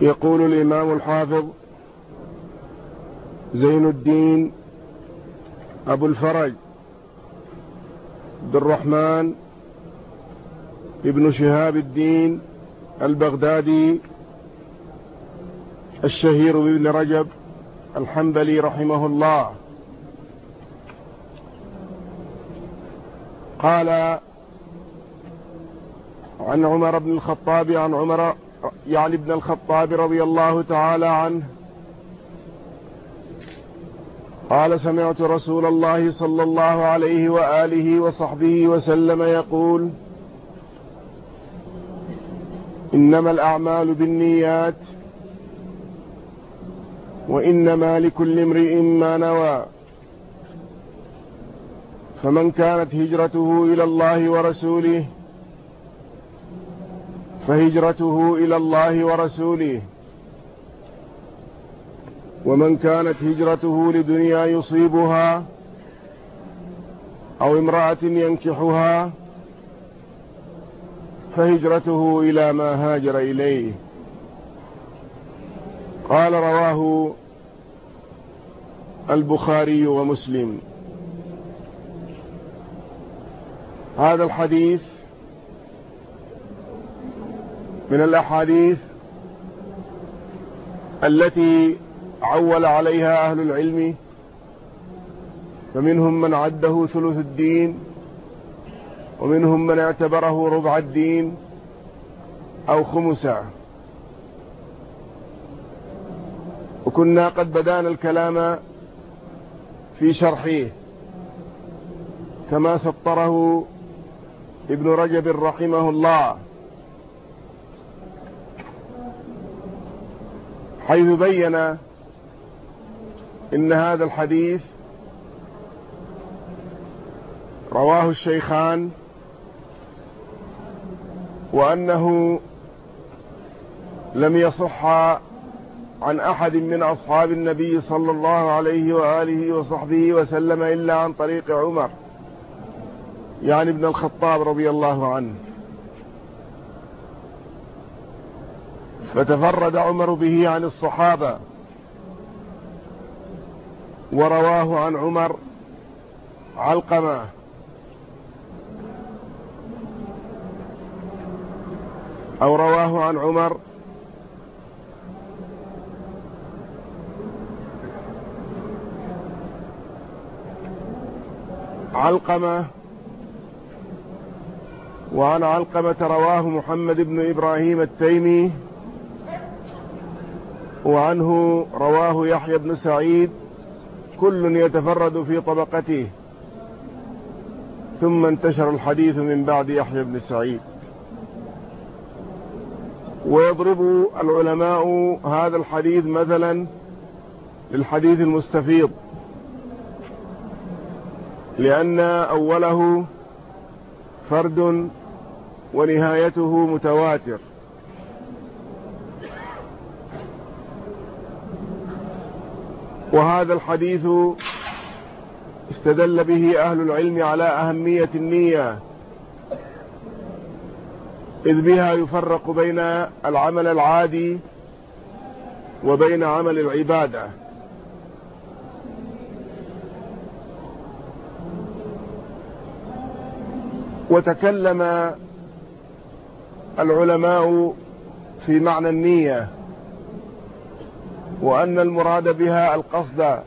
يقول الإمام الحافظ زين الدين أبو الفرج عبد الرحمن ابن شهاب الدين البغدادي الشهير بابن رجب الحنبلي رحمه الله. قال عن عمر بن الخطاب عن عمر يعني ابن الخطاب رضي الله تعالى عنه قال سمعت رسول الله صلى الله عليه وآله وصحبه وسلم يقول إنما الأعمال بالنيات وإنما لكل امرئ ما نوى فمن كانت هجرته إلى الله ورسوله فهجرته إلى الله ورسوله. ومن كانت هجرته لدنيا يصيبها أو امرأة ينكحها فهجرته إلى ما هاجر إليه. قال رواه البخاري ومسلم. هذا الحديث من الأحاديث التي عول عليها أهل العلم فمنهم من عده ثلث الدين ومنهم من اعتبره ربع الدين أو خمسا وكنا قد بدأنا الكلام في شرحه كما سطره ابن رجب رحمه الله. حيث بين إن هذا الحديث رواه الشيخان وأنه لم يصح عن أحد من أصحاب النبي صلى الله عليه وآله وصحبه وسلم إلا عن طريق عمر يعني ابن الخطاب رضي الله عنه. فتفرد عمر به عن الصحابة ورواه عن عمر علقمة. أو رواه عن عمر علقمة. وعن علقمة رواه محمد بن إبراهيم التيمي. وعنه رواه يحيى بن سعيد كل يتفرد في طبقته. ثم انتشر الحديث من بعد يحيى بن سعيد. ويضرب العلماء هذا الحديث مثلا للحديث المستفيض لأن أوله فرد ونهايته متواتر. وهذا الحديث استدل به أهل العلم على أهمية النية إذ بها يفرق بين العمل العادي وبين عمل العبادة. وتكلم العلماء في معنى النية. وأن المراد بها القصد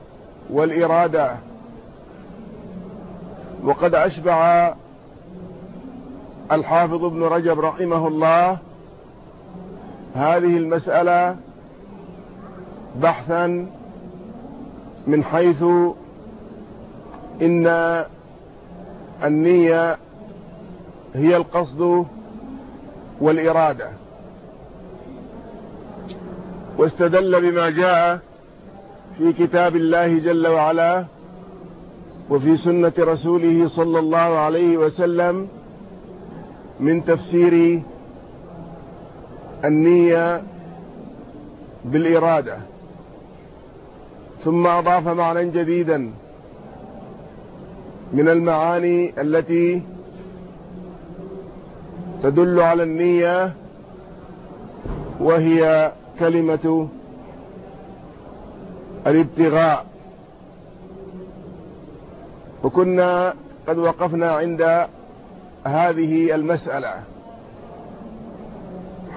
والإرادة. وقد أشبع الحافظ ابن رجب رحمه الله هذه المسألة بحثا من حيث إن النية هي القصد والإرادة. واستدل بما جاء في كتاب الله جل وعلا وفي سنة رسوله صلى الله عليه وسلم من تفسير النية بالإرادة. ثم أضاف معنى جديدا من المعاني التي تدل على النية وهي كلمة الابتغاء. وكنا قد وقفنا عند هذه المسألة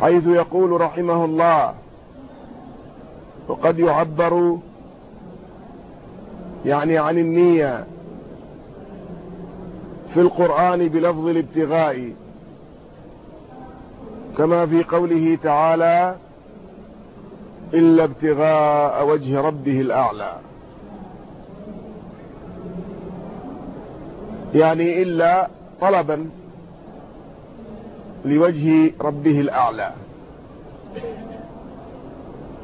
حيث يقول رحمه الله وقد يعبر يعني عن النية في القرآن بلفظ الابتغاء كما في قوله تعالى إلا ابتغاء وجه ربه الأعلى. يعني إلا طلبا لوجه ربه الأعلى.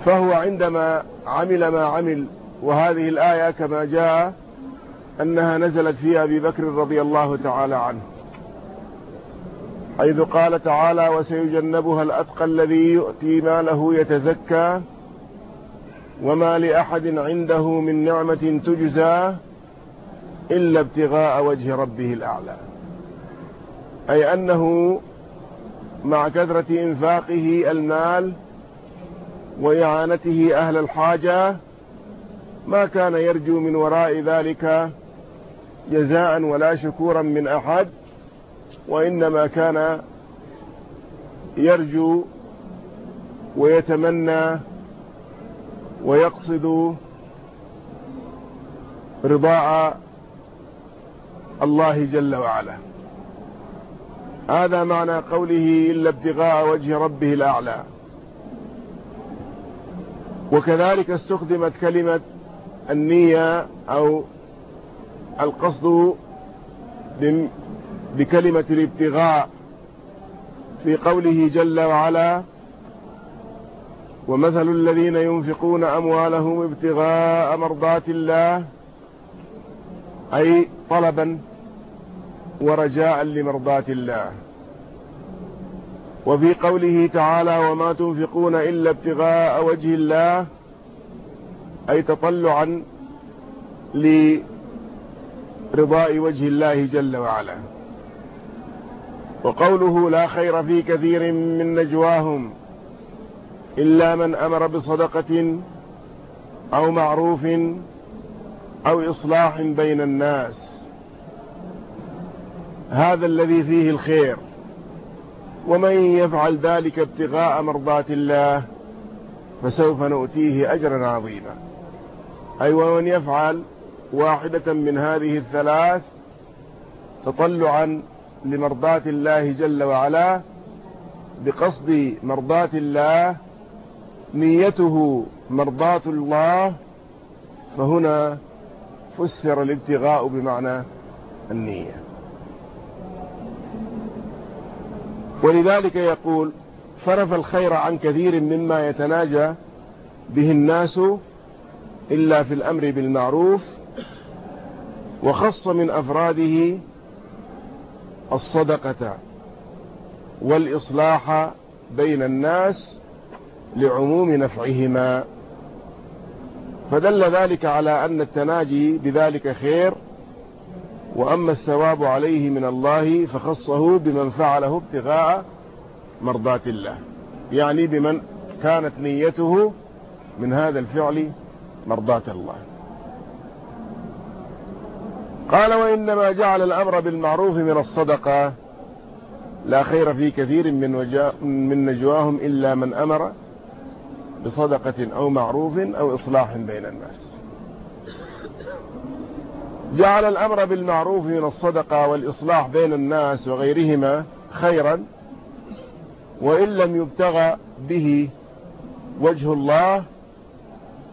فهو عندما عمل ما عمل وهذه الآية كما جاء أنها نزلت في أبي بكر رضي الله تعالى عنه. حيث قال تعالى وسيجنبها الأتقى الذي يؤتي ماله يتزكى وما لأحد عنده من نعمة تجزى إلا ابتغاء وجه ربه الأعلى. أي أنه مع كثرة إنفاقه المال وإعانته أهل الحاجة ما كان يرجو من وراء ذلك جزاء ولا شكورا من أحد وإنما كان يرجو ويتمنى ويقصد رضاء الله جل وعلا. هذا معنى قوله إلا ابتغاء وجه ربه الأعلى. وكذلك استخدمت كلمة النية أو القصد بكلمة الابتغاء في قوله جل وعلا ومثل الذين ينفقون أموالهم ابتغاء مرضات الله أي طلبا ورجاء لمرضات الله. وفي قوله تعالى وما تنفقون إلا ابتغاء وجه الله أي تطلعا لرضاء وجه الله جل وعلا. وقوله لا خير في كثير من نجواهم إلا من أمر بصدقة أو معروف أو إصلاح بين الناس. هذا الذي فيه الخير. ومن يفعل ذلك ابتغاء مرضات الله فسوف نؤتيه أجرا عظيما. أي ومن يفعل واحدة من هذه الثلاث تطلعا لمرضات الله جل وعلا بقصد مرضات الله نيته مرضات الله فهنا فسر الابتغاء بمعنى النية. ولذلك يقول صرف الخير عن كثير مما يتناجى به الناس إلا في الأمر بالمعروف وخص من أفراده الصدقة والإصلاح بين الناس لعموم نفعهما. فدل ذلك على أن التناجي بذلك خير وأما الثواب عليه من الله فخصه بمن فعله ابتغاء مرضات الله. يعني بمن كانت نيته من هذا الفعل مرضات الله. قال وإنما جعل الأمر بالمعروف من الصدقة. لا خير في كثير من, من نجواهم إلا من أمر بصدقة أو معروف أو إصلاح بين الناس. جعل الأمر بالمعروف من الصدقة والإصلاح بين الناس وغيرهما خيرا وإن لم يبتغى به وجه الله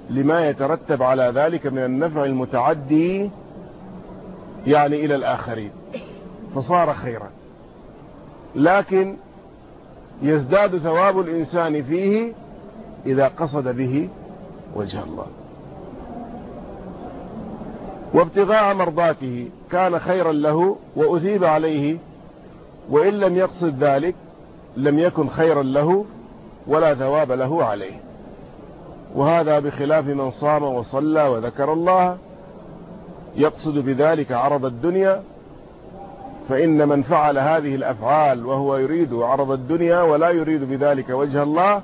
لما يترتب على ذلك من النفع المتعدي يعني إلى الآخرين. فصار خيرا. لكن يزداد ثواب الإنسان فيه إذا قصد به وجه الله. وابتغاء مرضاته كان خيرا له وأثيب عليه وإن لم يقصد ذلك لم يكن خيرا له ولا ثواب له عليه. وهذا بخلاف من صام وصلى وذكر الله. يقصد بذلك عرض الدنيا فإن من فعل هذه الأفعال وهو يريد عرض الدنيا ولا يريد بذلك وجه الله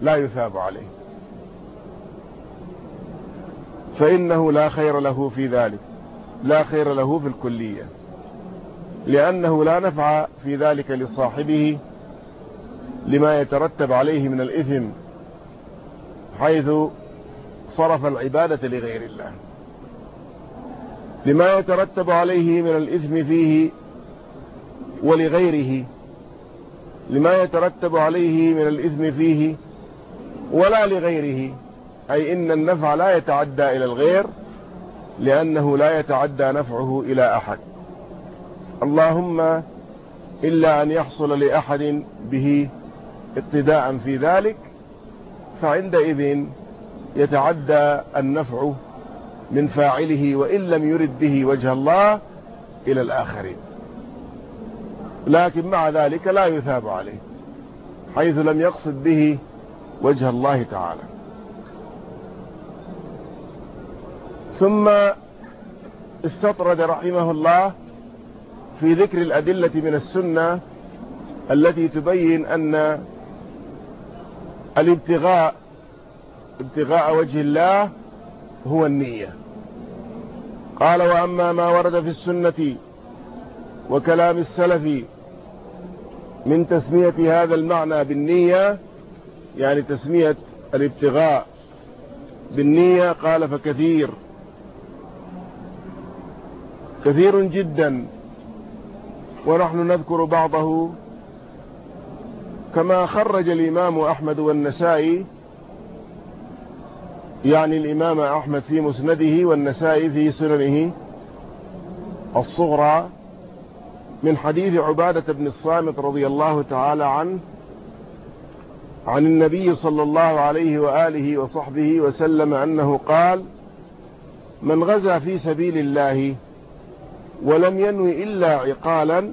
لا يثاب عليه. فإنه لا خير له في ذلك لا خير له في الكلية لأنه لا نفع في ذلك لصاحبه لما يترتب عليه من الإثم حيث صرف العبادة لغير الله. لما يترتب عليه من الإثم فيه ولغيره لما يترتب عليه من الإثم فيه ولا لغيره. أي إن النفع لا يتعدى إلى الغير لأنه لا يتعدى نفعه إلى أحد. اللهم إلا أن يحصل لأحد به اقتداء في ذلك فعندئذ يتعدى النفع من فاعله وإن لم يرد به وجه الله إلى الآخرين. لكن مع ذلك لا يثاب عليه حيث لم يقصد به وجه الله تعالى. ثم استطرد رحمه الله في ذكر الأدلة من السنة التي تبين أن الابتغاء ابتغاء وجه الله هو النية. قال وأما ما ورد في السنة وكلام السلف من تسمية هذا المعنى بالنية يعني تسمية الابتغاء بالنية قال فكثير. كثير جدا. ونحن نذكر بعضه. كما خرج الإمام أحمد والنسائي يعني الإمام أحمد في مسنده والنسائي في سننه الصغرى من حديث عبادة بن الصامت رضي الله تعالى عنه عن النبي صلى الله عليه وآله وصحبه وسلم أنه قال من غزا في سبيل الله ولم ينوي إلا عقالا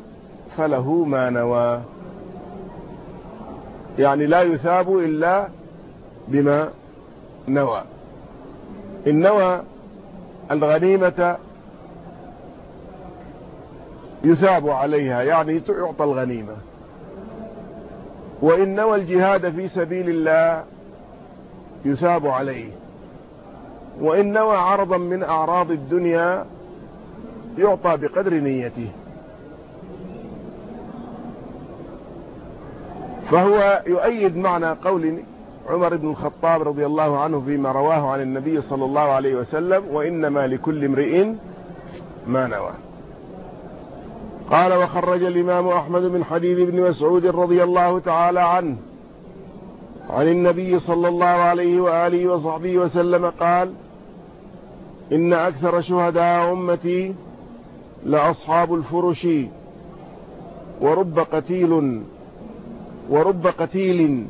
فله ما نوى. يعني لا يثاب إلا بما نوى. إن نوى الغنيمة يثاب عليها يعني تعطى الغنيمة. وإن نوى الجهاد في سبيل الله يثاب عليه. وإن نوى عرضا من أعراض الدنيا يعطى بقدر نيته. فهو يؤيد معنى قول عمر بن الخطاب رضي الله عنه فيما رواه عن النبي صلى الله عليه وسلم وإنما لكل امرئ ما نوى. قال وخرج الإمام أحمد من حديث ابن مسعود رضي الله تعالى عنه عن النبي صلى الله عليه وآله وصحبه وسلم قال إن أكثر شهداء أمتي لأصحاب الفرش ورب قتيل ورب قتيل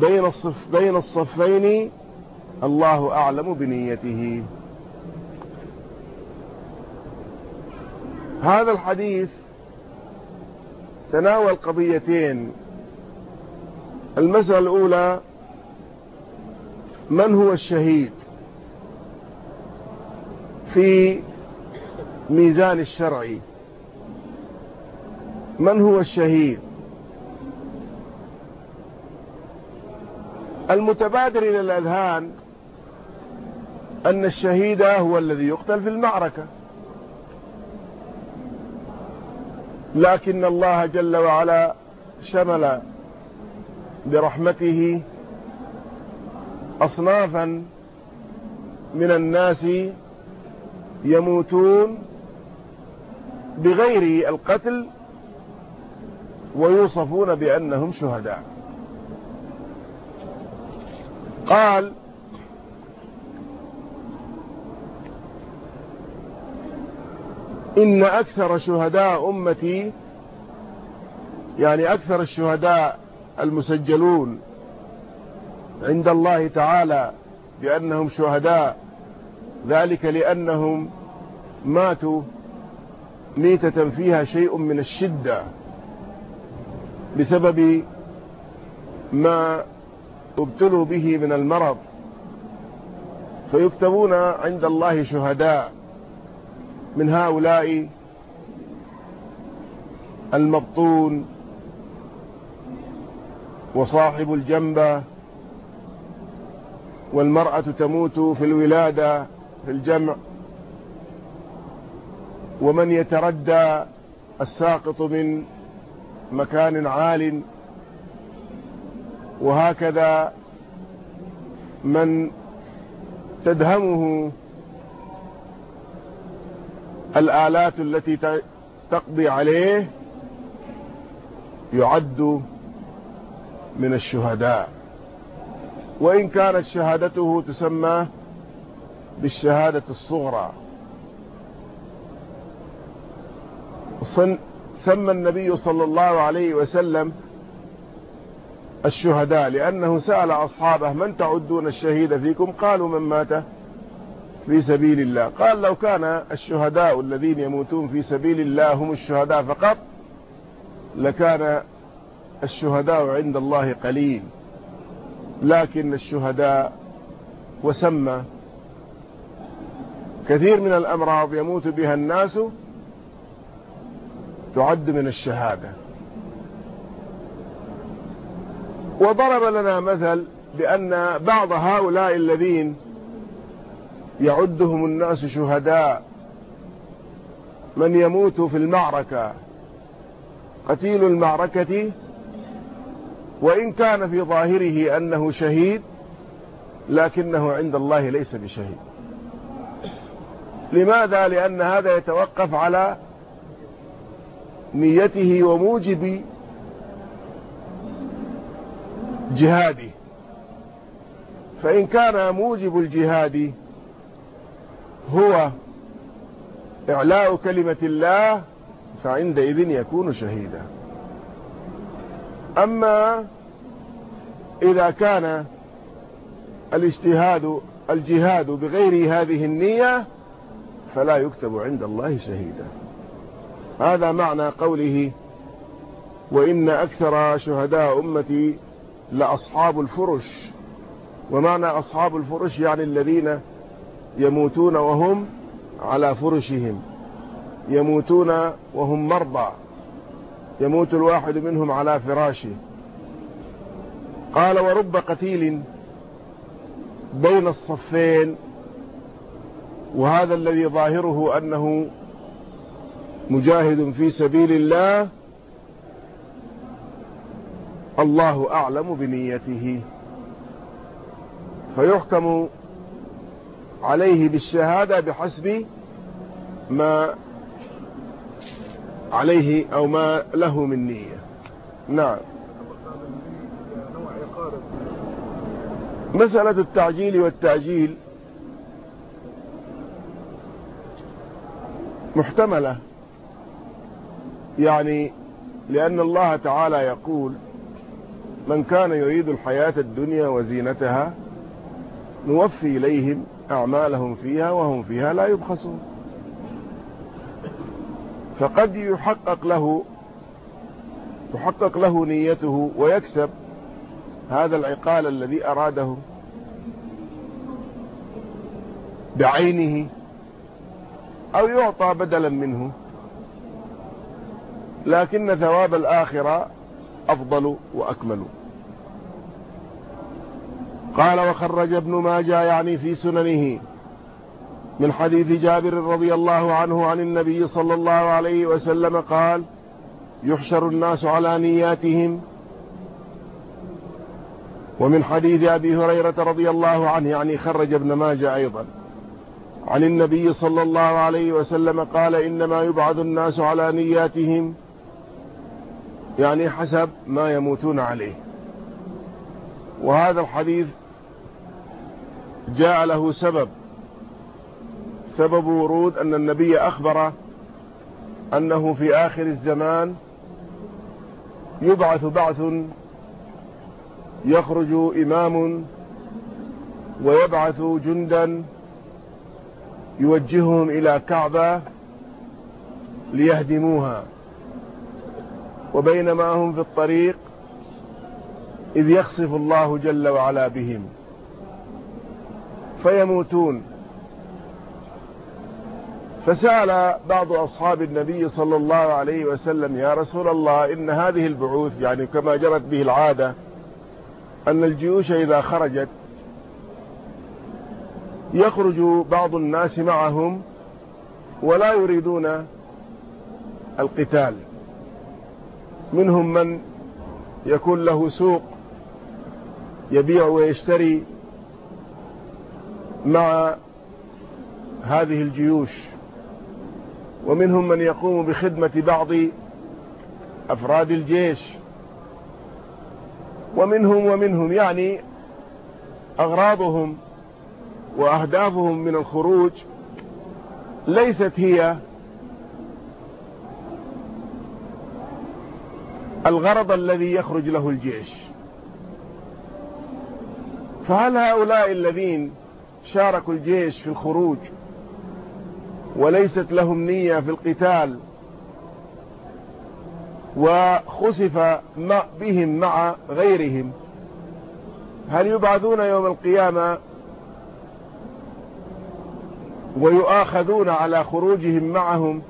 بين الصف بين الصفين الله أعلم بنيته. هذا الحديث تناول قضيتين. المسألة الأولى من هو الشهيد في ميزان الشرعي من هو الشهيد؟ المتبادر إلى الأذهان أن الشهيد هو الذي يقتل في المعركة. لكن الله جل وعلا شمل برحمته أصنافا من الناس يموتون بغير القتل ويوصفون بأنهم شهداء. قال إن أكثر شهداء أمتي يعني أكثر الشهداء المسجلون عند الله تعالى بأنهم شهداء ذلك لأنهم ماتوا ميتة فيها شيء من الشدة بسبب ما ابتلوا به من المرض. فيكتبون عند الله شهداء. من هؤلاء المبطون وصاحب الجنبة والمرأة تموت في الولادة في الجمع ومن يتردى الساقط من مكان عال وهكذا من تدهمه الآلات التي تقضي عليه يعد من الشهداء. وإن كانت شهادته تسمى بالشهادة الصغرى. سمى النبي صلى الله عليه وسلم الشهداء لأنه سأل أصحابه من تعدون الشهيد فيكم؟ قالوا من مات. في سبيل الله. قال لو كان الشهداء الذين يموتون في سبيل الله هم الشهداء فقط لكان الشهداء عند الله قليل. لكن الشهداء وسمى كثير من الأمراض يموت بها الناس تعد من الشهادة. وضرب لنا مثل بأن بعض هؤلاء الذين يعدهم الناس شهداء. من يموت في المعركة؟ قتيل المعركة؟ وإن كان في ظاهره أنه شهيد لكنه عند الله ليس بشهيد. لماذا؟ لأن هذا يتوقف على نيته وموجب جهاده. فإن كان موجب الجهاد هو إعلاء كلمة الله فعندئذ يكون شهيدا. أما إذا كان الاجتهاد الجهاد بغير هذه النية فلا يكتب عند الله شهيدا. هذا معنى قوله وإن أكثر شهداء أمتي لأصحاب الفرش. ومعنى أصحاب الفرش يعني الذين يموتون وهم على فرشهم. يموتون وهم مرضى. يموت الواحد منهم على فراشه. قال ورب قتيل بين الصفين وهذا الذي ظاهره أنه مجاهد في سبيل الله. الله أعلم بنيته. فيحكم عليه بالشهادة بحسب ما عليه أو ما له من نية. نعم. مسألة التعجيل والتأجيل محتملة. يعني لأن الله تعالى يقول من كان يريد الحياة الدنيا وزينتها نوفي إليهم أعمالهم فيها وهم فيها لا يبخسون. فقد يحقق له تحقق له نيته ويكسب هذا العقال الذي أراده بعينه أو يعطى بدلا منه. لكن ثواب الآخرة أفضل وأكمل. قال وخرج ابن ماجه يعني في سننه من حديث جابر رضي الله عنه عن النبي صلى الله عليه وسلم قال يحشر الناس على نياتهم. ومن حديث أبي هريرة رضي الله عنه يعني خرج ابن ماجه أيضا. عن النبي صلى الله عليه وسلم قال إنما يبعث الناس على نياتهم. يعني حسب ما يموتون عليه. وهذا الحديث جاء له سبب. سبب ورود أن النبي أخبر أنه في آخر الزمان يبعث بعث يخرج إمام ويبعث جندا يوجههم إلى كعبة ليهدموها. وبينما هم في الطريق إذ يخصف الله جل وعلا بهم. فيموتون. فسأل بعض أصحاب النبي صلى الله عليه وسلم يا رسول الله إن هذه البعوث يعني كما جرت به العادة أن الجيوش إذا خرجت يخرج بعض الناس معهم ولا يريدون القتال. منهم من يكون له سوق يبيع ويشتري مع هذه الجيوش ومنهم من يقوم بخدمة بعض أفراد الجيش. ومنهم ومنهم يعني أغراضهم وأهدافهم من الخروج ليست هي الغرض الذي يخرج له الجيش. فهل هؤلاء الذين شاركوا الجيش في الخروج وليست لهم نية في القتال وخسف بهم مع غيرهم. هل يبعثون يوم القيامة ويؤاخذون على خروجهم معهم؟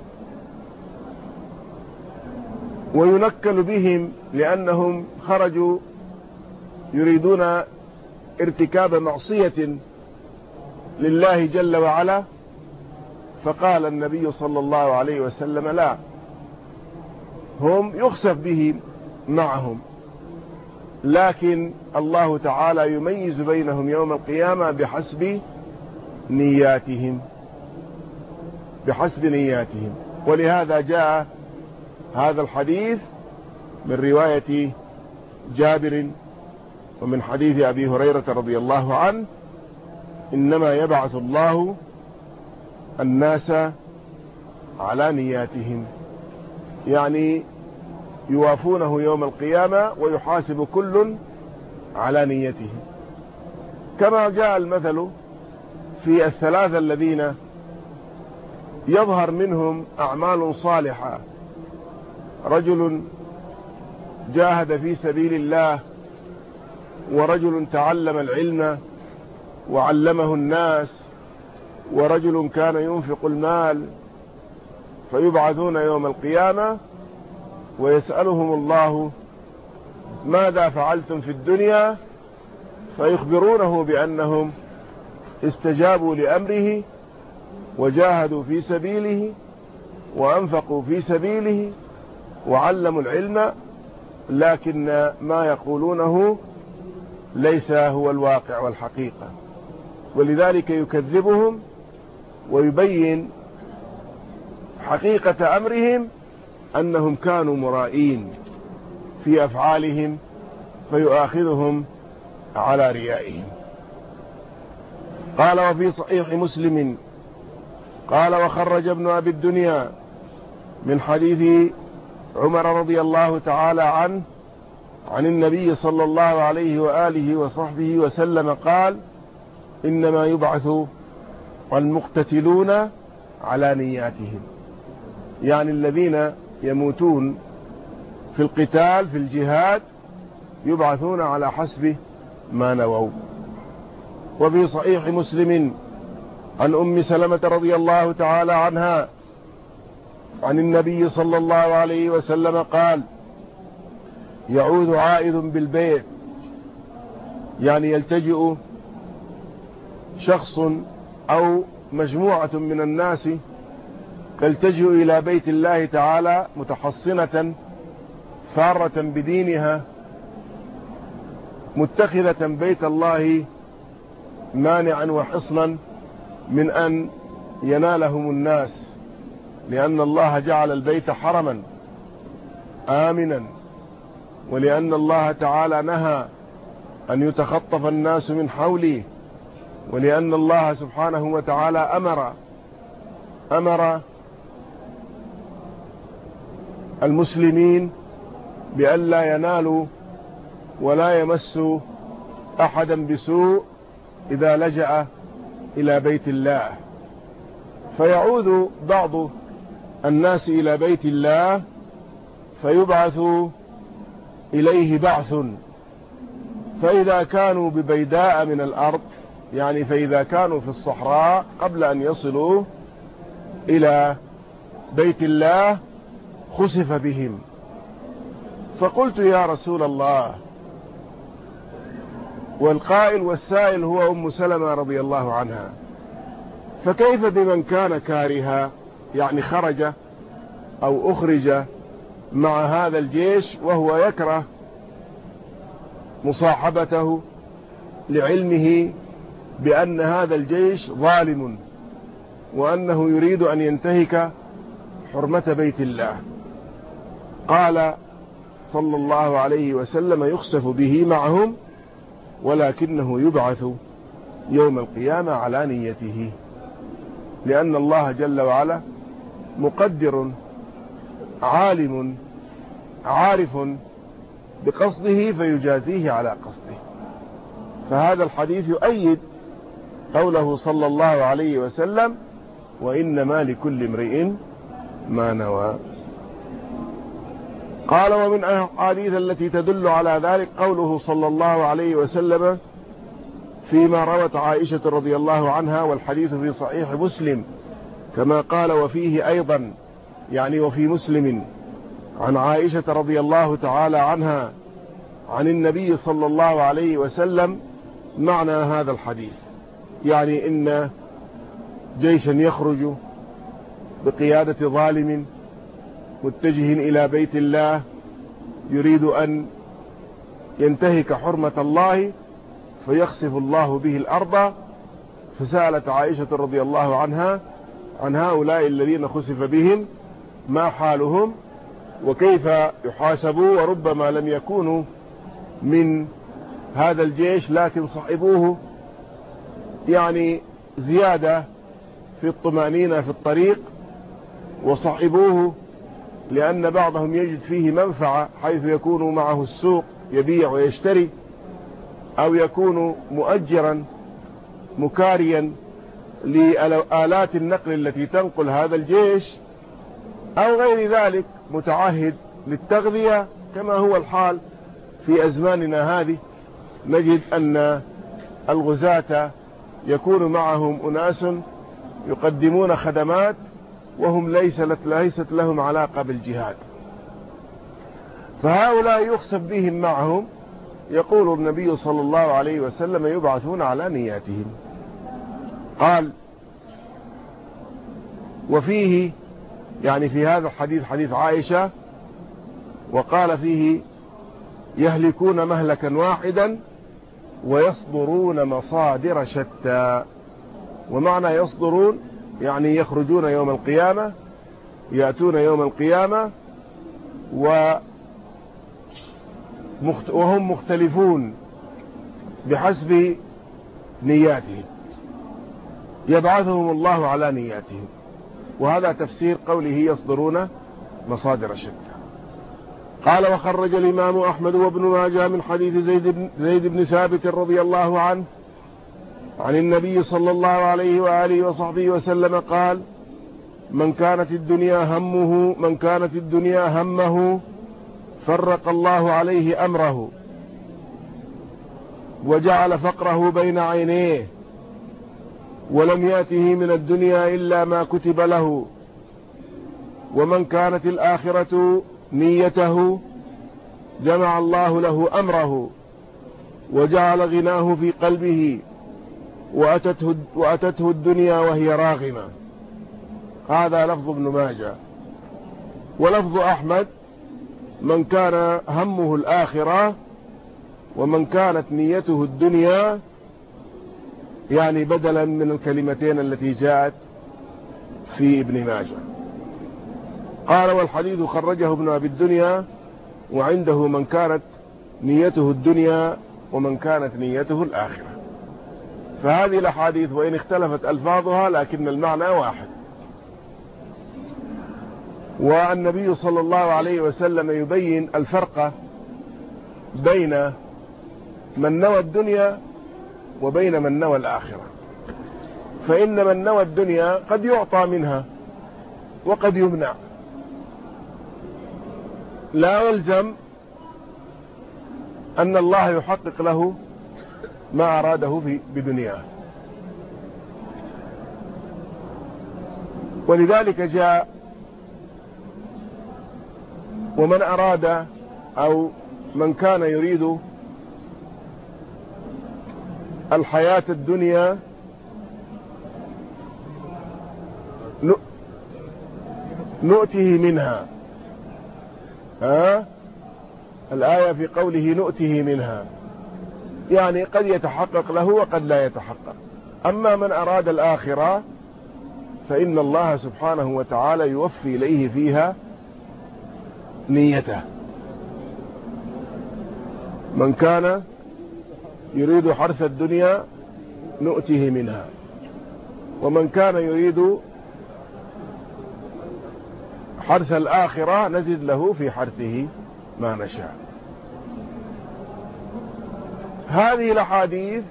وينكل بهم لأنهم خرجوا يريدون ارتكاب معصية لله جل وعلا؟ فقال النبي صلى الله عليه وسلم لا. هم يخسف بهم معهم. لكن الله تعالى يميز بينهم يوم القيامة بحسب نياتهم. بحسب نياتهم. ولهذا جاء هذا الحديث من رواية جابر ومن حديث أبي هريرة رضي الله عنه إنما يبعث الله الناس على نياتهم. يعني يوافونه يوم القيامة ويحاسب كل على نيته كما جاء المثل في الثلاثة الذين يظهر منهم أعمال صالحة. رجل جاهد في سبيل الله ورجل تعلم العلم وعلمه الناس ورجل كان ينفق المال فيبعثون يوم القيامة ويسألهم الله ماذا فعلتم في الدنيا فيخبرونه بأنهم استجابوا لأمره وجاهدوا في سبيله وأنفقوا في سبيله وعلموا العلم لكن ما يقولونه ليس هو الواقع والحقيقة. ولذلك يكذبهم ويبين حقيقة أمرهم أنهم كانوا مرائين في أفعالهم فيؤاخذهم على ريائهم. قال وفي صحيح مسلم قال وخرج ابن أبي الدنيا من حديث عمر رضي الله تعالى عنه عن النبي صلى الله عليه وآله وصحبه وسلم قال إنما يبعث المقتتلون على نياتهم. يعني الذين يموتون في القتال في الجهاد يبعثون على حسب ما نووا. وفي صحيح مسلم عن أم سلمة رضي الله تعالى عنها عن النبي صلى الله عليه وسلم قال يعود عائد بالبيت يعني يلتجئ شخص أو مجموعة من الناس تلتجئ إلى بيت الله تعالى متحصنة فارة بدينها متخذة بيت الله مانعا وحصنا من أن ينالهم الناس لأن الله جعل البيت حرما آمنا ولأن الله تعالى نهى أن يتخطف الناس من حوله. ولأن الله سبحانه وتعالى أمر أمر المسلمين بألا ينالوا ولا يمسوا أحدا بسوء إذا لجأ إلى بيت الله. فيعود بعض الناس إلى بيت الله فيبعث إليه بعث. فإذا كانوا ببيداء من الأرض يعني فإذا كانوا في الصحراء قبل أن يصلوا إلى بيت الله خسف بهم. فقلت يا رسول الله والقائل والسائل هو أم سلمة رضي الله عنها فكيف بمن كان كارها؟ يعني خرج أو أخرج مع هذا الجيش وهو يكره مصاحبته لعلمه بأن هذا الجيش ظالم وأنه يريد أن ينتهك حرمة بيت الله. قال صلى الله عليه وسلم يخسف به معهم ولكنه يبعث يوم القيامة على نيته لأن الله جل وعلا مقدر عالم عارف بقصده فيجازيه على قصده. فهذا الحديث يؤيد قوله صلى الله عليه وسلم وإنما لكل امرئ ما نوى. قال ومن الأحاديث التي تدل على ذلك قوله صلى الله عليه وسلم فيما روت عائشة رضي الله عنها والحديث في صحيح مسلم كما قال وفيه أيضا يعني وفي مسلم عن عائشة رضي الله تعالى عنها عن النبي صلى الله عليه وسلم معنى هذا الحديث. يعني إن جيشا يخرج بقيادة ظالم متجه إلى بيت الله يريد أن ينتهك حرمة الله فيخسف الله به الأرض. فسألت عائشة رضي الله عنها عن هؤلاء الذين خسف بهم ما حالهم وكيف يحاسبوا وربما لم يكونوا من هذا الجيش لكن صحبوه يعني زيادة في الطمأنينة في الطريق وصحبوه لأن بعضهم يجد فيه منفعة حيث يكون معه السوق يبيع ويشتري أو يكون مؤجرا مكاريا لآلات النقل التي تنقل هذا الجيش أو غير ذلك متعهد للتغذية كما هو الحال في أزماننا هذه. نجد أن الغزاة يكون معهم أناس يقدمون خدمات وهم ليست, ليست لهم علاقة بالجهاد. فهؤلاء يخسف بهم معهم يقول النبي صلى الله عليه وسلم يبعثون على نياتهم. قال وفيه يعني في هذا الحديث حديث عائشة وقال فيه يهلكون مهلكا واحدا ويصدرون مصادر شتى. ومعنى يصدرون يعني يخرجون يوم القيامة يأتون يوم القيامة و وهم مختلفون بحسب نياتهم. يبعثهم الله على نياتهم. وهذا تفسير قوله يصدرون مصادر شتى. قال وخرج الإمام أحمد وابن ماجه من حديث زيد بن, زيد بن ثابت رضي الله عنه عن النبي صلى الله عليه وآله وصحبه وسلم قال من كانت الدنيا همه من كانت الدنيا همه فرق الله عليه أمره وجعل فقره بين عينيه ولم يأته من الدنيا إلا ما كتب له ومن كانت الآخرة نيته جمع الله له أمره وجعل غناه في قلبه وأتته, وأتته الدنيا وهي راغمة. هذا لفظ ابن ماجه. ولفظ أحمد من كان همه الآخرة ومن كانت نيته الدنيا يعني بدلا من الكلمتين التي جاءت في ابن ماجه. قال والحديث خرجه ابن أبي الدنيا وعنده من كانت نيته الدنيا ومن كانت نيته الآخرة. فهذه الأحاديث وإن اختلفت ألفاظها لكن المعنى واحد. والنبي صلى الله عليه وسلم يبين الفرق بين من نوى الدنيا وبين من نوى الآخرة. فإن من نوى الدنيا قد يعطى منها وقد يمنع. لا يلزم أن الله يحقق له ما أراده بدنياه. ولذلك جاء ومن أراد أو من كان يريد الحياة الدنيا نؤته منها. ها؟ الآية في قوله نؤته منها. يعني قد يتحقق له وقد لا يتحقق. أما من أراد الآخرة فإن الله سبحانه وتعالى يوفي إليه فيها نيته. من كان يريد حرث الدنيا نؤته منها. ومن كان يريد حرث الآخرة نزد له في حرثه ما نشاء. هذه الأحاديث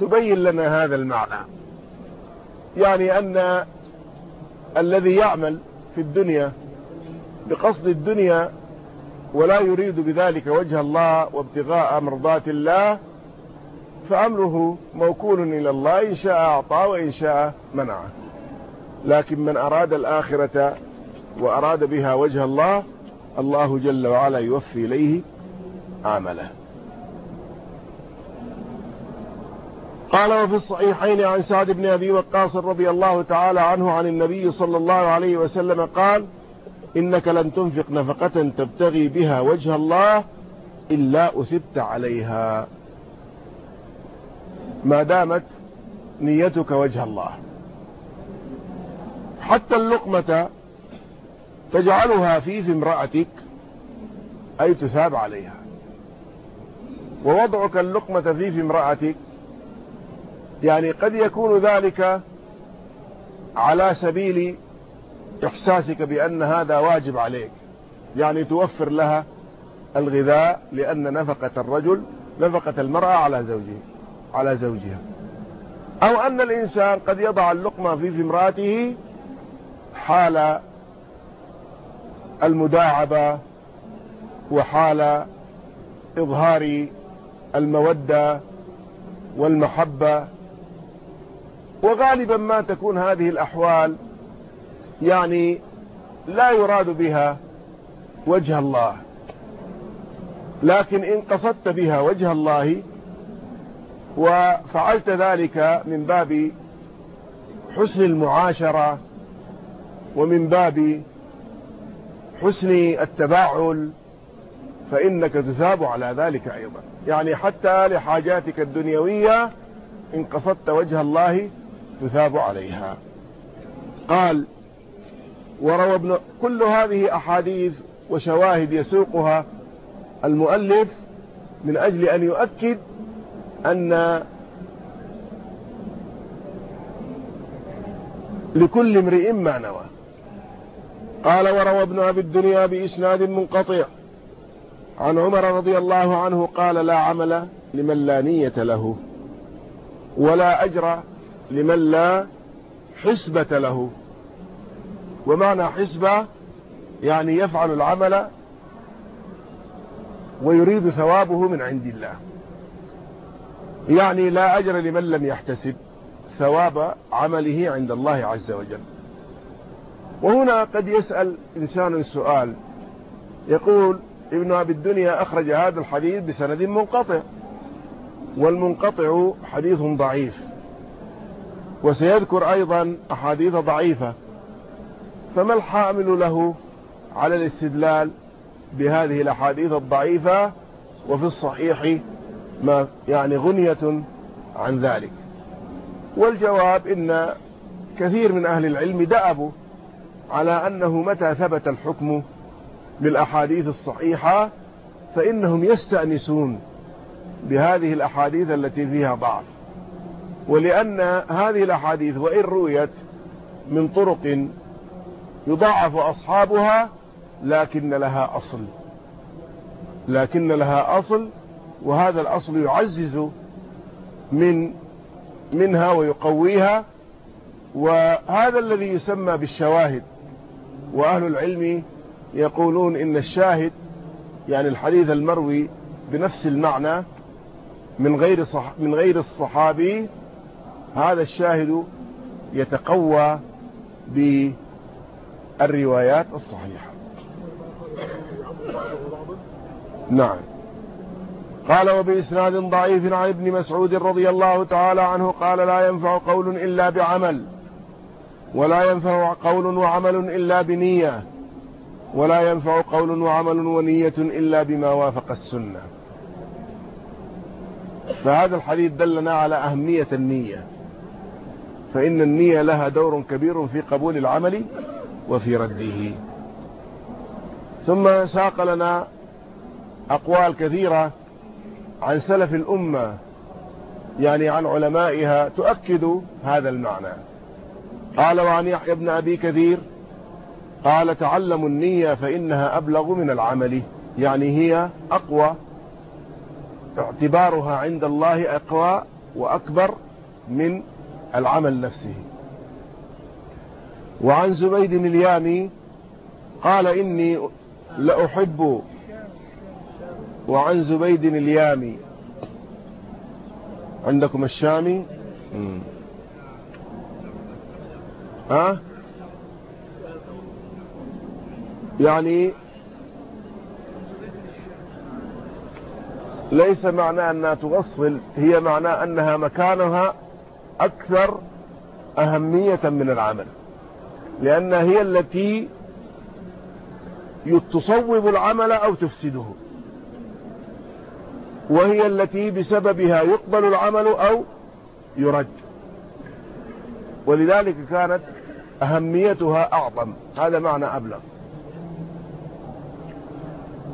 تبين لنا هذا المعنى. يعني أن الذي يعمل في الدنيا بقصد الدنيا ولا يريد بذلك وجه الله وابتغاء مرضات الله فأمره موكول إلى الله إن شاء أعطى وإن شاء منعه. لكن من أراد الآخرة وأراد بها وجه الله الله جل وعلا يوفي إليه عمله. قال وفي الصحيحين عن سعد بن أبي وقاص رضي الله تعالى عنه عن النبي صلى الله عليه وسلم قال إنك لن تنفق نفقة تبتغي بها وجه الله إلا أثبت عليها. ما دامت نيتك وجه الله. حتى اللقمة تجعلها في امرأتك أي تثاب عليها. ووضعك اللقمة في في امرأتك يعني قد يكون ذلك على سبيل إحساسك بأن هذا واجب عليك. يعني توفر لها الغذاء لأن نفقة الرجل نفقة المرأة على زوجه على زوجها. أو أن الإنسان قد يضع اللقمة في امرأته حال المداعبة وحال إظهار المودة والمحبة. وغالبا ما تكون هذه الأحوال يعني لا يراد بها وجه الله. لكن إن قصدت بها وجه الله وفعلت ذلك من باب حسن المعاشرة ومن باب حسن التباعل فإنك تثاب على ذلك أيضا. يعني حتى لحاجاتك الدنيوية إن قصدت وجه الله تثاب عليها. قال وروى ابن كل هذه أحاديث وشواهد يسوقها المؤلف من أجل أن يؤكد أن لكل امرئ ما نوى. قال وروى ابن أبي الدنيا بإسناد منقطع. عن عمر رضي الله عنه قال لا عمل لمن لا نية له ولا أجر لمن لا حسبة له. ومعنى حسبة يعني يفعل العمل ويريد ثوابه من عند الله. يعني لا أجر لمن لم يحتسب ثواب عمله عند الله عز وجل. وهنا قد يسأل إنسان السؤال يقول ابن أبي الدنيا أخرج هذا الحديث بسند منقطع والمنقطع حديث ضعيف. وسيذكر أيضا أحاديث ضعيفة. فما الحامل له على الاستدلال بهذه الأحاديث الضعيفة؟ وفي الصحيح ما يعني غنية عن ذلك. والجواب إن كثير من أهل العلم دأبوا على أنه متى ثبت الحكم بالأحاديث الصحيحة فإنهم يستأنسون بهذه الأحاديث التي فيها ضعف. ولأن هذه الأحاديث وإن رويت من طرق يضاعف أصحابها لكن لها أصل. لكن لها أصل وهذا الأصل يعزز من منها ويقويها وهذا الذي يسمى بالشواهد. وأهل العلم يقولون إن الشاهد يعني الحديث المروي بنفس المعنى من غير صح من غير الصحابي هذا الشاهد يتقوى بالروايات الصحيحة. نعم. قال وبإسناد ضعيف عن ابن مسعود رضي الله تعالى عنه قال لا ينفع قول إلا بعمل. ولا ينفع قول وعمل إلا بنية ولا ينفع قول وعمل ونية إلا بما وافق السنة. فهذا الحديث دلنا على أهمية النية فإن النية لها دور كبير في قبول العمل وفي رده. ثم ساق لنا أقوال كثيرة عن سلف الأمة يعني عن علمائها تؤكد هذا المعنى. قال وعن يحيى بن أبي كثير قال تعلموا النية فإنها أبلغ من العمل يعني هي أقوى اعتبارها عند الله أقوى وأكبر من العمل نفسه. وعن زبيد اليامي قال إني لأحب وعن زبيد اليامي عندكم الشامي؟ ها؟ يعني ليس معنى أنها توصل هي معنى أنها مكانها أكثر أهمية من العمل لأنها هي التي تصوب العمل أو تفسده وهي التي بسببها يقبل العمل أو يرد. ولذلك كانت أهميتها أعظم. هذا معنى أبلغ.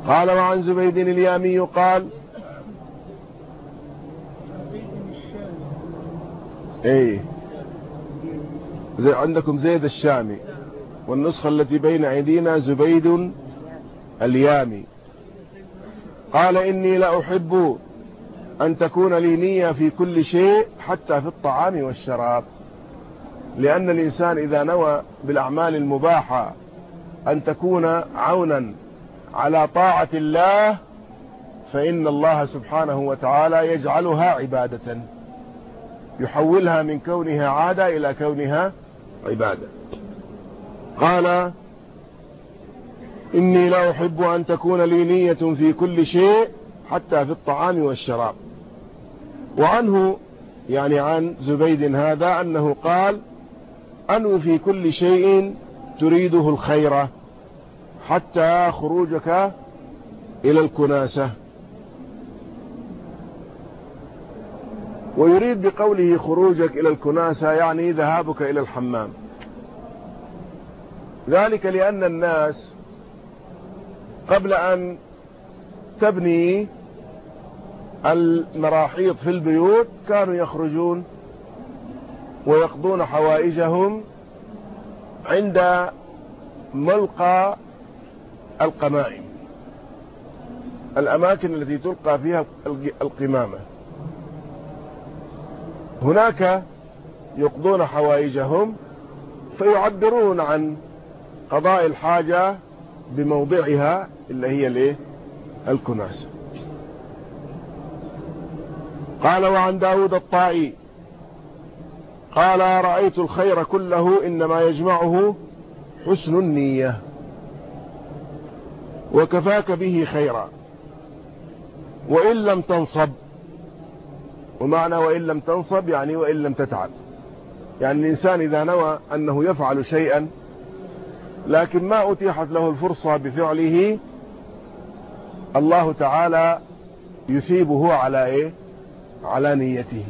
قال وعن زبيد اليامي قال إيه. زي عندكم زيد الشامي. والنسخة التي بين أيدينا زبيد اليامي. قال إني لأحب أن تكون لي نية في كل شيء حتى في الطعام والشراب. لأن الإنسان إذا نوى بالأعمال المباحة أن تكون عونا على طاعة الله فإن الله سبحانه وتعالى يجعلها عبادة. يحولها من كونها عادة إلى كونها عبادة. قال إني لا أحب أن تكون لي نية في كل شيء حتى في الطعام والشراب. وعنه يعني عن زبيد هذا أنه قال أنو في كل شيء تريده الخير حتى خروجك إلى الكناسة. ويريد بقوله خروجك إلى الكناسة يعني ذهابك إلى الحمام. ذلك لأن الناس قبل أن تبني المراحيض في البيوت كانوا يخرجون ويقضون حوائجهم عند ملقى القمائم. الأماكن التي تلقى فيها القمامة. هناك يقضون حوائجهم فيعبرون عن قضاء الحاجة بموضعها اللي هي الايه الكناسة قال وعن داود الطائي قال رأيت الخير كله إنما يجمعه حسن النية. وكفاك به خيرا. وإن لم تنصب ومعنى وإن لم تنصب يعني وإن لم تتعب. يعني الإنسان إذا نوى أنه يفعل شيئا لكن ما أتيحت له الفرصة بفعله الله تعالى يثيبه على إيه؟ على نيته.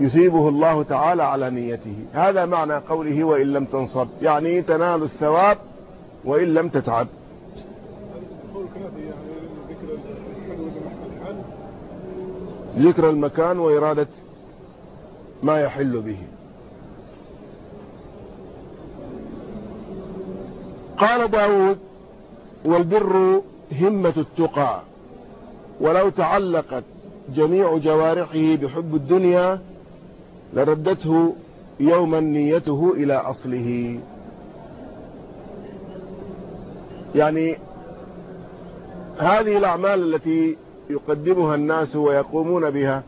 يثيبه الله تعالى على نيته. هذا معنى قوله وإن لم تنصب. يعني تنال الثواب وإن لم تتعب. ذكر المكان وإرادة ما يحل به. قال داود والبر همة التقى. ولو تعلقت جميع جوارحه بحب الدنيا لردته يوما نيته إلى أصله. يعني هذه الأعمال التي يقدمها الناس ويقومون بها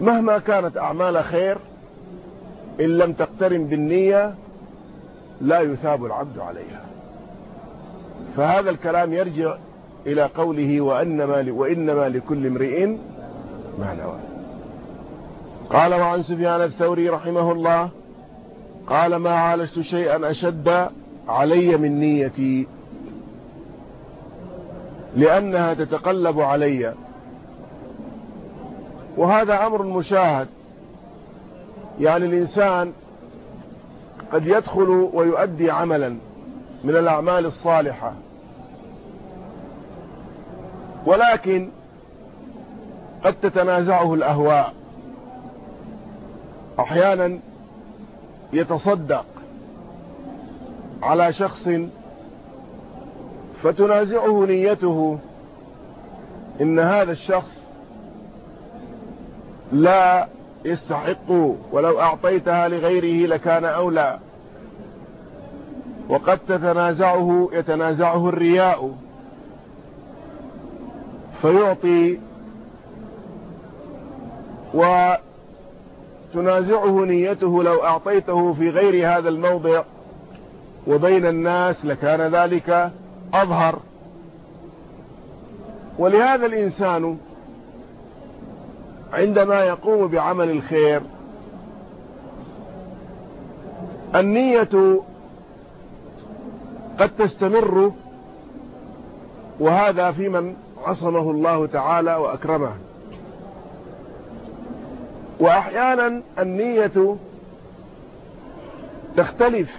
مهما كانت أعمال خير إن لم تقترن بالنية لا يثاب العبد عليها. فهذا الكلام يرجع إلى قوله وإنما, وإنما لكل امرئ ما نوى. قال وعن سفيان الثوري رحمه الله قال ما عالجت شيئا أشد علي من نيتي. لأنها تتقلب علي. وهذا أمر مشاهد. يعني الإنسان قد يدخل ويؤدي عملا من الأعمال الصالحة. ولكن قد تتنازعه الأهواء. أحيانا يتصدق على شخص فتنازعه نيته إن هذا الشخص لا يستحق ولو أعطيتها لغيره لكان أولى. وقد تتنازعه يتنازعه الرياء. فيعطي وتنازعه نيته لو أعطيته في غير هذا الموضع وبين الناس لكان ذلك أظهر. ولهذا الإنسان عندما يقوم بعمل الخير النية قد تستمر وهذا في من عصمه الله تعالى وأكرمه. وأحيانا النية تختلف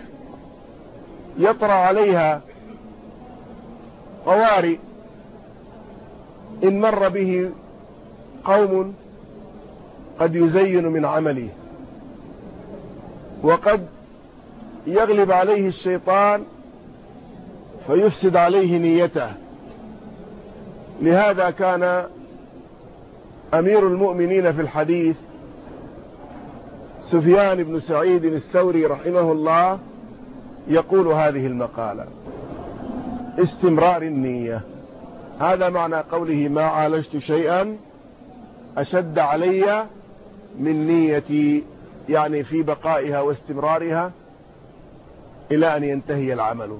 يطرى عليها طوارئ إن مر به قوم قد يزين من عمله. وقد يغلب عليه الشيطان فيفسد عليه نيته. لهذا كان أمير المؤمنين في الحديث سفيان بن سعيد الثوري رحمه الله يقول هذه المقالة. استمرار النية. هذا معنى قوله ما عالجت شيئا أشد علي من نيتي يعني في بقائها واستمرارها إلى أن ينتهي العمل.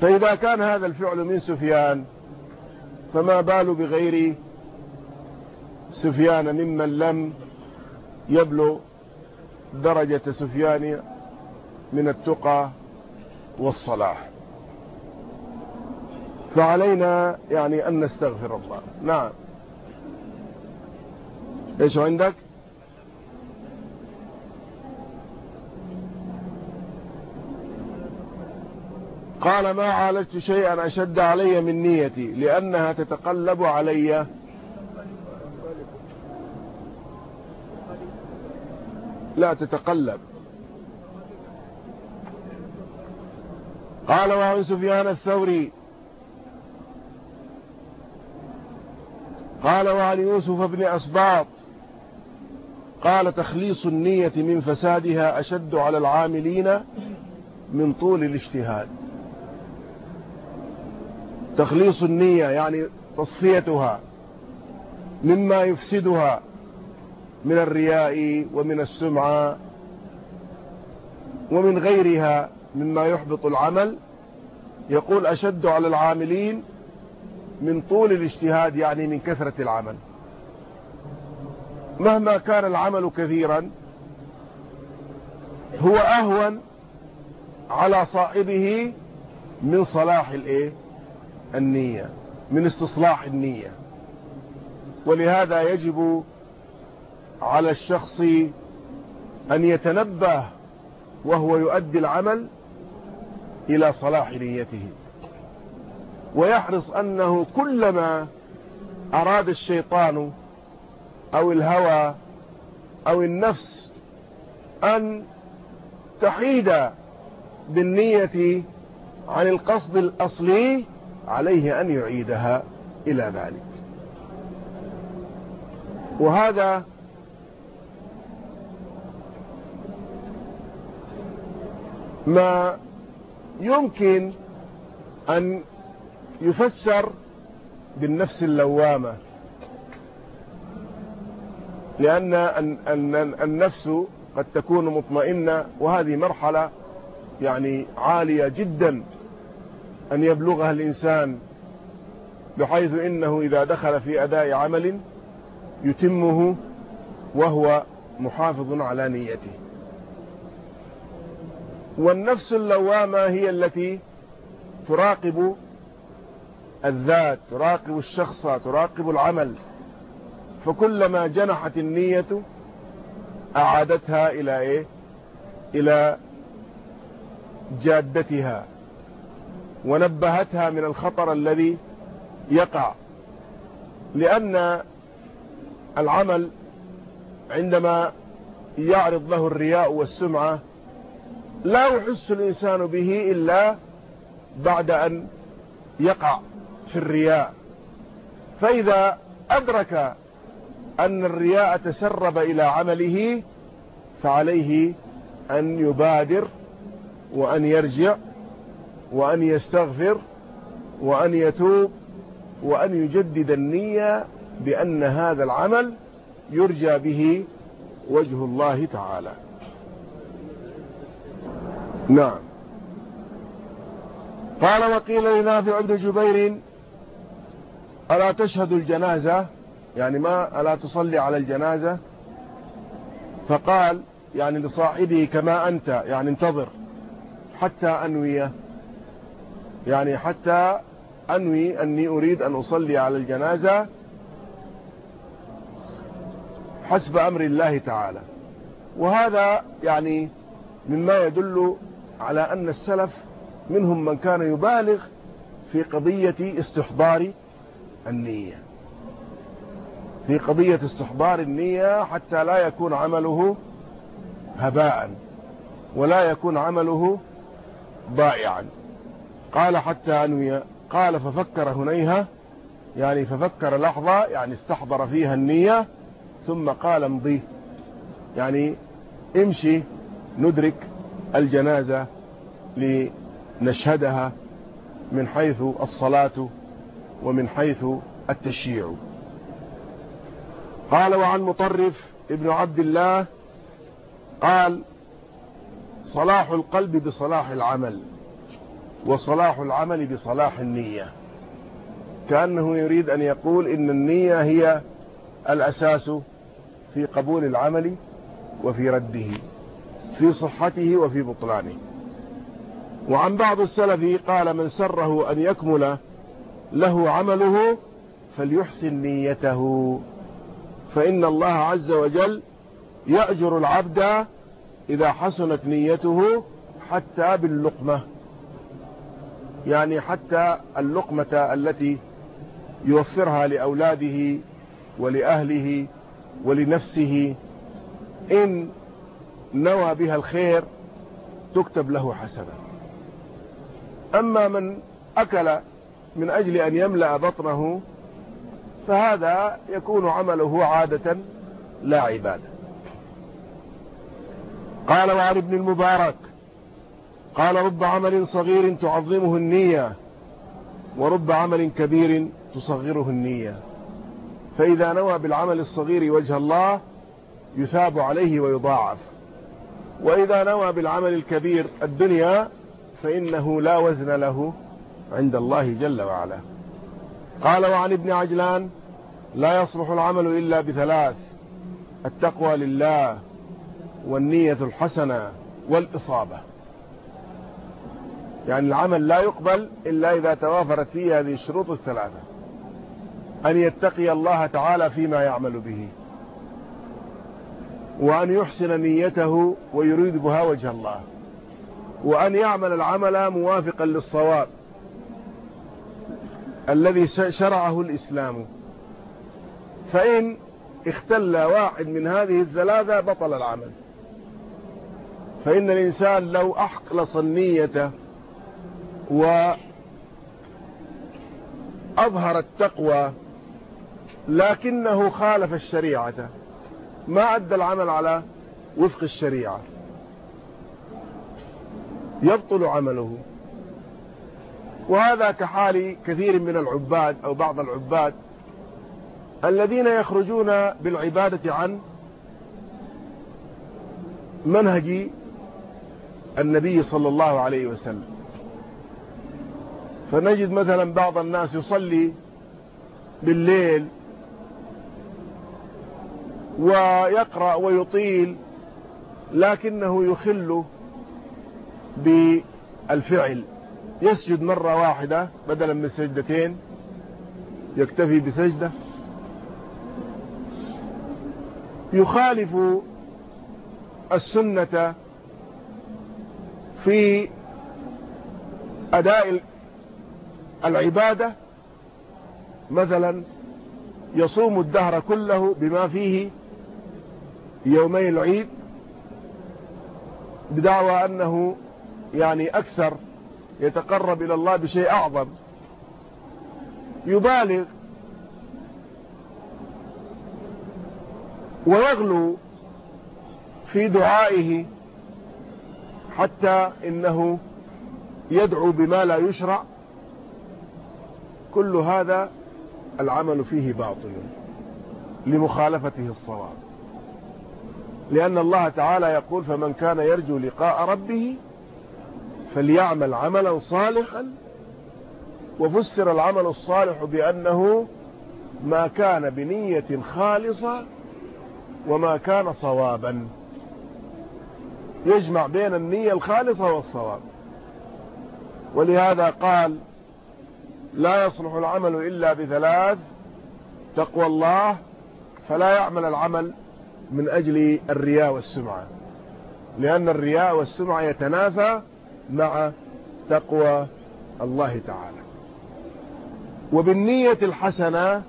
فإذا كان هذا الفعل من سفيان فما بال بغير سفيان ممن لم يبلغ درجة سفيان من التقى والصلاح. فعلينا يعني أن نستغفر الله. نعم. إيش عندك؟ قال ما عالجت شيئا أشد علي من نيتي لأنها تتقلب علي لا تتقلب. قال وعن سفيان الثوري. قال وعن يوسف بن أسباط. قال تخليص النية من فسادها أشد على العاملين من طول الاجتهاد. تخليص النية يعني تصفيتها مما يفسدها من الرياء ومن السمعة ومن غيرها مما يحبط العمل. يقول أشد على العاملين من طول الاجتهاد يعني من كثرة العمل. مهما كان العمل كثيرا هو أهون على صاحبه من صلاح الإيه؟ النية من استصلاح النية. ولهذا يجب على الشخص أن يتنبه وهو يؤدي العمل إلى صلاح نيته. ويحرص أنه كلما أراد الشيطان أو الهوى أو النفس أن تحيد بالنية عن القصد الأصلي عليه أن يعيدها إلى ذلك. وهذا ما يمكن أن يفسر بالنفس اللوامة. لأن النفس قد تكون مطمئنة وهذه مرحلة يعني عالية جدا أن يبلغها الإنسان بحيث إنه إذا دخل في أداء عمل يتمه وهو محافظ على نيته. والنفس اللوامة هي التي تراقب الذات تراقب الشخص تراقب العمل. فكلما جنحت النية أعادتها إلى إيه؟ إلى جادتها ونبهتها من الخطر الذي يقع. لأن العمل عندما يعرض له الرياء والسمعة لا يحس الإنسان به إلا بعد أن يقع في الرياء. فإذا أدرك أن الرياء تسرب إلى عمله فعليه أن يبادر وأن يرجع وأن يستغفر وأن يتوب وأن يجدد النية بأن هذا العمل يرجى به وجه الله تعالى. نعم. قال وقيل لنافع بن جبير ألا تشهد الجنازة؟ يعني ما ألا تصلي على الجنازة؟ فقال يعني لصاحبه كما أنت يعني انتظر حتى أنوي يعني حتى أنوي أني أريد أن أصلي على الجنازة حسب أمر الله تعالى. وهذا يعني مما يدل على أن السلف منهم من كان يبالغ في قضية استحضار النية. في قضية استحضار النية حتى لا يكون عمله هباء ولا يكون عمله ضائعا. قال حتى أنوي قال ففكر هنيها يعني ففكر لحظة يعني استحضر فيها النية ثم قال امضي. يعني امشي ندرك الجنازة لنشهدها من حيث الصلاة ومن حيث التشييع قال وعن مطرف ابن عبد الله قال صلاح القلب بصلاح العمل وصلاح العمل بصلاح النية. كأنه يريد أن يقول إن النية هي الأساس في قبول العمل وفي رده. في صحته وفي بطلانه. وعن بعض السلف قال من سره أن يكمل له عمله فليحسن نيته. فإن الله عز وجل يأجر العبد إذا حسنت نيته حتى باللقمة. يعني حتى اللقمة التي يوفرها لأولاده ولأهله ولنفسه. إن نوى بها الخير تكتب له حسنة أما من أكل من أجل أن يملأ بطنه فهذا يكون عمله عادة لا عبادة. قال وعن ابن المبارك قال رب عمل صغير تعظمه النية ورب عمل كبير تصغره النية. فإذا نوى بالعمل الصغير وجه الله يثاب عليه ويضاعف. وإذا نوى بالعمل الكبير الدنيا فإنه لا وزن له عند الله جل وعلا. قال وعن ابن عجلان لا يصلح العمل إلا بثلاث التقوى لله والنية الحسنة والإصابة. يعني العمل لا يقبل إلا إذا توافرت فيه هذه الشروط الثلاثة أن يتقي الله تعالى فيما يعمل به. وأن يحسن نيته ويريد بها وجه الله. وأن يعمل العمل موافقا للصواب الذي شرعه الإسلام. فإن اختل واحد من هذه الثلاثة بطل العمل. فإن الإنسان لو أحقلص النية وأظهر التقوى لكنه خالف الشريعة. ما أدى العمل على وفق الشريعة. يبطل عمله. وهذا كحال كثير من العباد أو بعض العباد الذين يخرجون بالعبادة عن منهج النبي صلى الله عليه وسلم. فنجد مثلا بعض الناس يصلي بالليل ويقرأ ويطيل لكنه يخل بالفعل. يسجد مرة واحدة بدلا من سجدتين. يكتفي بسجدة. يخالف السنة في أداء العبادة. مثلا يصوم الدهر كله بما فيه يومي العيد بدعوى أنه يعني أكثر يتقرب إلى الله بشيء أعظم. يبالغ ويغلو في دعائه حتى إنه يدعو بما لا يشرع. كل هذا العمل فيه باطل لمخالفته الصواب. لأن الله تعالى يقول فمن كان يرجو لقاء ربه فليعمل عملا صالحا. وفسر العمل الصالح بأنه ما كان بنية خالصة وما كان صوابا. يجمع بين النية الخالصة والصواب. ولهذا قال لا يصلح العمل إلا بثلاث تقوى الله فلا يعمل العمل من أجل الرياء والسمعة لأن الرياء والسمعة يتنافى مع تقوى الله تعالى. وبالنية الحسنة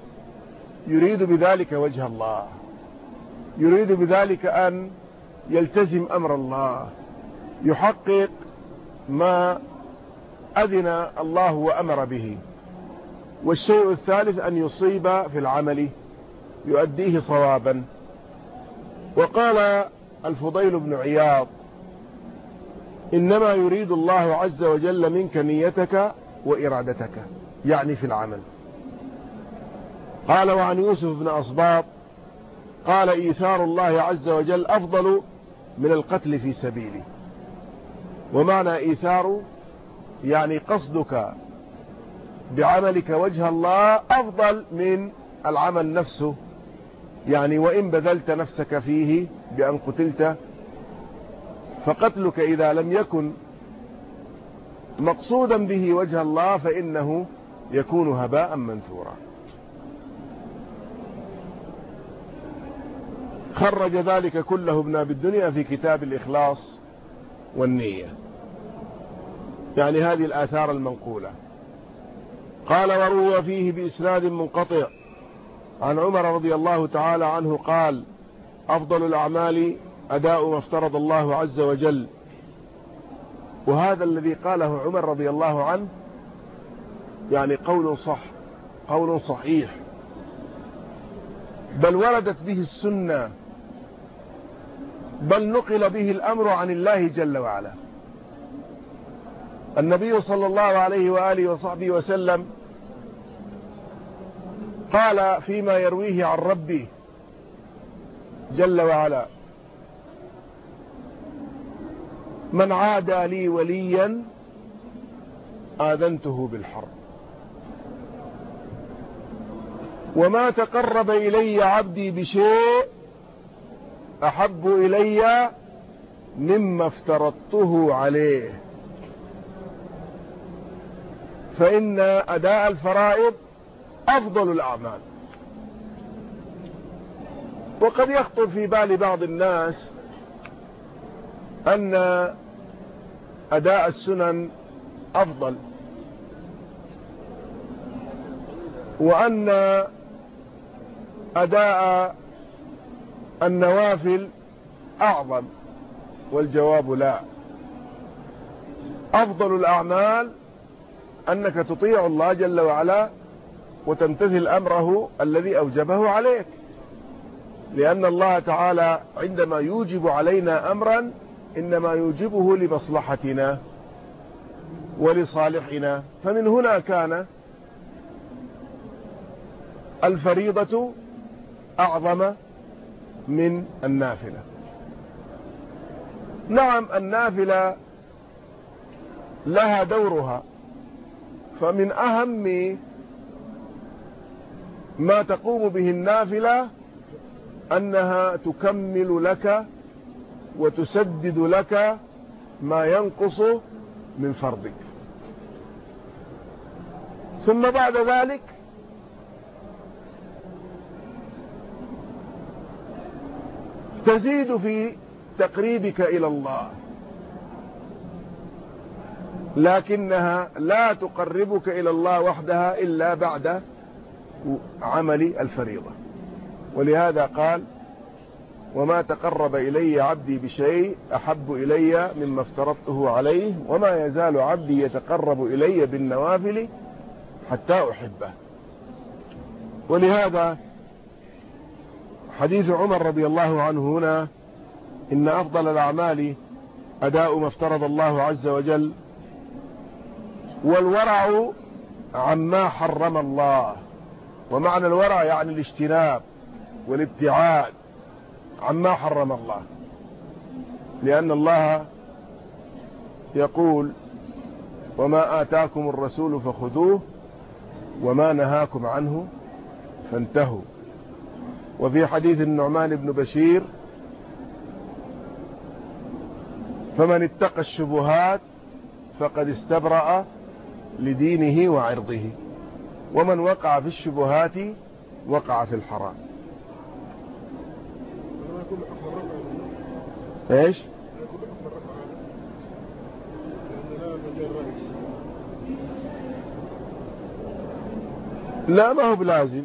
يريد بذلك وجه الله. يريد بذلك أن يلتزم أمر الله. يحقق ما أذن الله وأمر به. والشيء الثالث أن يصيب في العمل يؤديه صوابا. وقال الفضيل بن عياض إنما يريد الله عز وجل منك نيتك وإرادتك يعني في العمل. قال وعن يوسف بن أصباط قال إيثار الله عز وجل أفضل من القتل في سبيله ومعنى إيثار يعني قصدك بعملك وجه الله أفضل من العمل نفسه. يعني وإن بذلت نفسك فيه بأن قتلت فقتلك إذا لم يكن مقصودا به وجه الله فإنه يكون هباء منثورا. خرج ذلك كله ابن أبي الدنيا في كتاب الإخلاص والنية. يعني هذه الآثار المنقولة. قال وروى فيه بإسناد منقطع عن عمر رضي الله تعالى عنه قال أفضل الأعمال أداء ما افترض الله عز وجل. وهذا الذي قاله عمر رضي الله عنه يعني قول صح قول صحيح. بل وردت به السنة بل نقل به الأمر عن الله جل وعلا. النبي صلى الله عليه وآله وصحبه وسلم قال فيما يرويه عن ربه جل وعلا. من عادى لي وليا آذنته بالحرب. وما تقرب إلي عبدي بشيء أحب إلي مما افترضته عليه. فإن أداء الفرائض أفضل الأعمال. وقد يخطر في بال بعض الناس أن أداء السنن أفضل وأن أداء النوافل أعظم والجواب لا. أفضل الأعمال أنك تطيع الله جل وعلا وتمتثل أمره الذي أوجبه عليك. لأن الله تعالى عندما يوجب علينا أمرا إنما يوجبه لمصلحتنا ولصالحنا. فمن هنا كان الفريضة أعظم من النافلة. نعم النافلة لها دورها. فمن أهم ما تقوم به النافلة أنها تكمل لك وتسدد لك ما ينقص من فرضك. ثم بعد ذلك تزيد في تقريبك إلى الله. لكنها لا تقربك إلى الله وحدها إلا بعد عمل الفريضة. ولهذا قال وما تقرب إلي عبدي بشيء أحب إلي مما افترضته عليه وما يزال عبدي يتقرب إلي بالنوافل حتى أحبه. ولهذا حديث عمر رضي الله عنه هنا إن أفضل الأعمال أداء ما افترض الله عز وجل والورع عما حرم الله. ومعنى الورع يعني الاجتناب والابتعاد عما حرم الله. لأن الله يقول وما آتاكم الرسول فخذوه وما نهاكم عنه فانتهوا. وفي حديث النعمان بن بشير فمن اتقى الشبهات فقد استبرأ لدينه وعرضه. ومن وقع في الشبهات وقع في الحرام. إيش؟ لا ما هو بلازم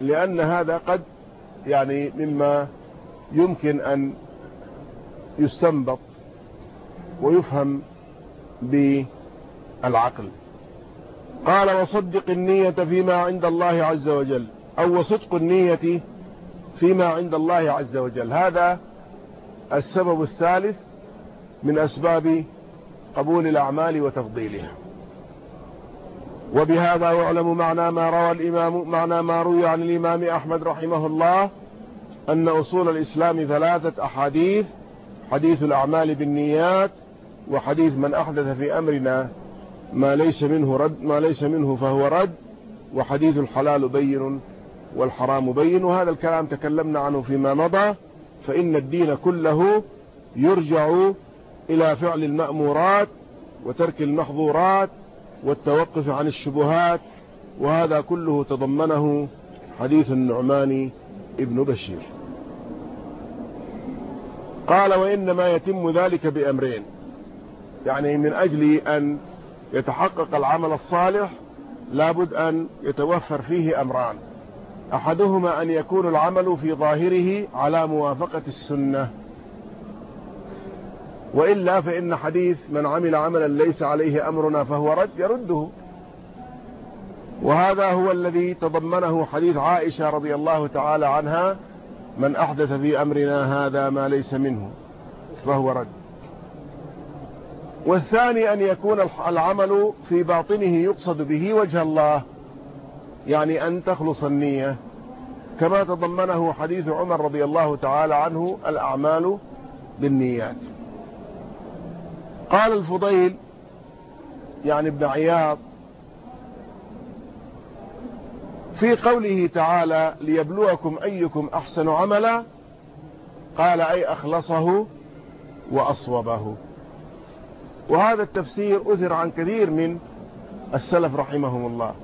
لأن هذا قد يعني مما يمكن أن يستنبط ويفهم بالعقل. قال وصدق النية فيما عند الله عز وجل أو وصدق النية فيما عند الله عز وجل. هذا السبب الثالث من أسباب قبول الأعمال وتفضيلها. وبهذا يعلم معنى ما روى الإمام معنى ما روي عن الإمام أحمد رحمه الله أن أصول الإسلام ثلاثة أحاديث حديث الأعمال بالنيات وحديث من أحدث في أمرنا ما ليس منه رد ما ليس منه فهو رد وحديث الحلال بين والحرام بين. وهذا الكلام تكلمنا عنه فيما مضى فإن الدين كله يرجع إلى فعل المأمورات وترك المحظورات والتوقف عن الشبهات وهذا كله تضمنه حديث النعمان ابن بشير. قال وإنما يتم ذلك بأمرين يعني من أجل أن يتحقق العمل الصالح لابد أن يتوفر فيه أمران. أحدهما أن يكون العمل في ظاهره على موافقة السنة. وإلا فإن حديث من عمل عملا ليس عليه أمرنا فهو رد يرده. وهذا هو الذي تضمنه حديث عائشة رضي الله تعالى عنها من أحدث في أمرنا هذا ما ليس منه فهو رد. والثاني أن يكون العمل في باطنه يقصد به وجه الله يعني أن تخلص النية. كما تضمنه حديث عمر رضي الله تعالى عنه الأعمال بالنيات. قال الفضيل يعني ابن عياض في قوله تعالى ليبلوكم أيكم أحسن عملا قال أي أخلصه وأصوبه وهذا التفسير أثر عن كثير من السلف رحمهم الله.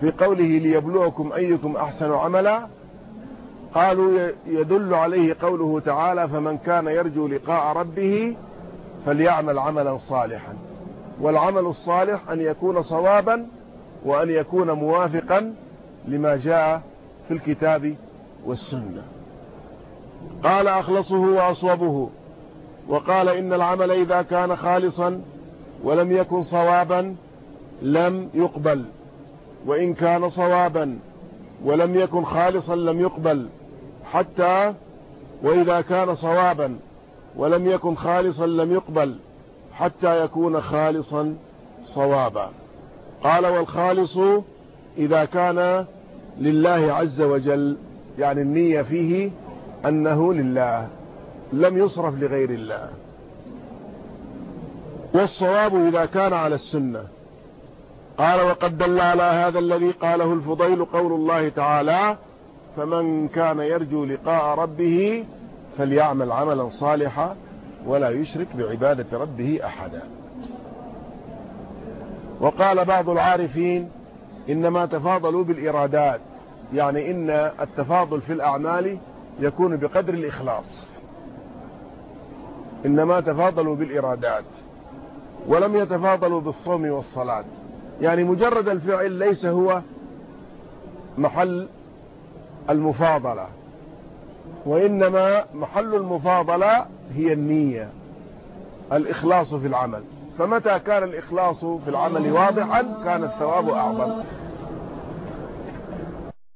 في قوله ليبلوكم أيكم أحسن عملا قالوا يدل عليه قوله تعالى فمن كان يرجو لقاء ربه فليعمل عملا صالحا. والعمل الصالح أن يكون صوابا وأن يكون موافقا لما جاء في الكتاب والسنة. قال أخلصه وأصوبه. وقال إن العمل إذا كان خالصا ولم يكن صوابا لم يقبل وإن كان صوابا ولم يكن خالصا لم يقبل حتى وإذا كان صوابا ولم يكن خالصا لم يقبل حتى يكون خالصا صوابا. قال والخالص إذا كان لله عز وجل يعني النية فيه أنه لله. لم يصرف لغير الله. والصواب إذا كان على السنة. قال وقد دل على هذا الذي قاله الفضيل قول الله تعالى فمن كان يرجو لقاء ربه فليعمل عملا صالحا ولا يشرك بعبادة ربه أحدا. وقال بعض العارفين إنما تفاضلوا بالإرادات يعني إن التفاضل في الأعمال يكون بقدر الإخلاص. إنما تفاضلوا بالإرادات ولم يتفاضلوا بالصوم والصلاة. يعني مجرد الفعل ليس هو محل المفاضلة وإنما محل المفاضلة هي النية الإخلاص في العمل. فمتى كان الإخلاص في العمل واضحا كان الثواب أعظم.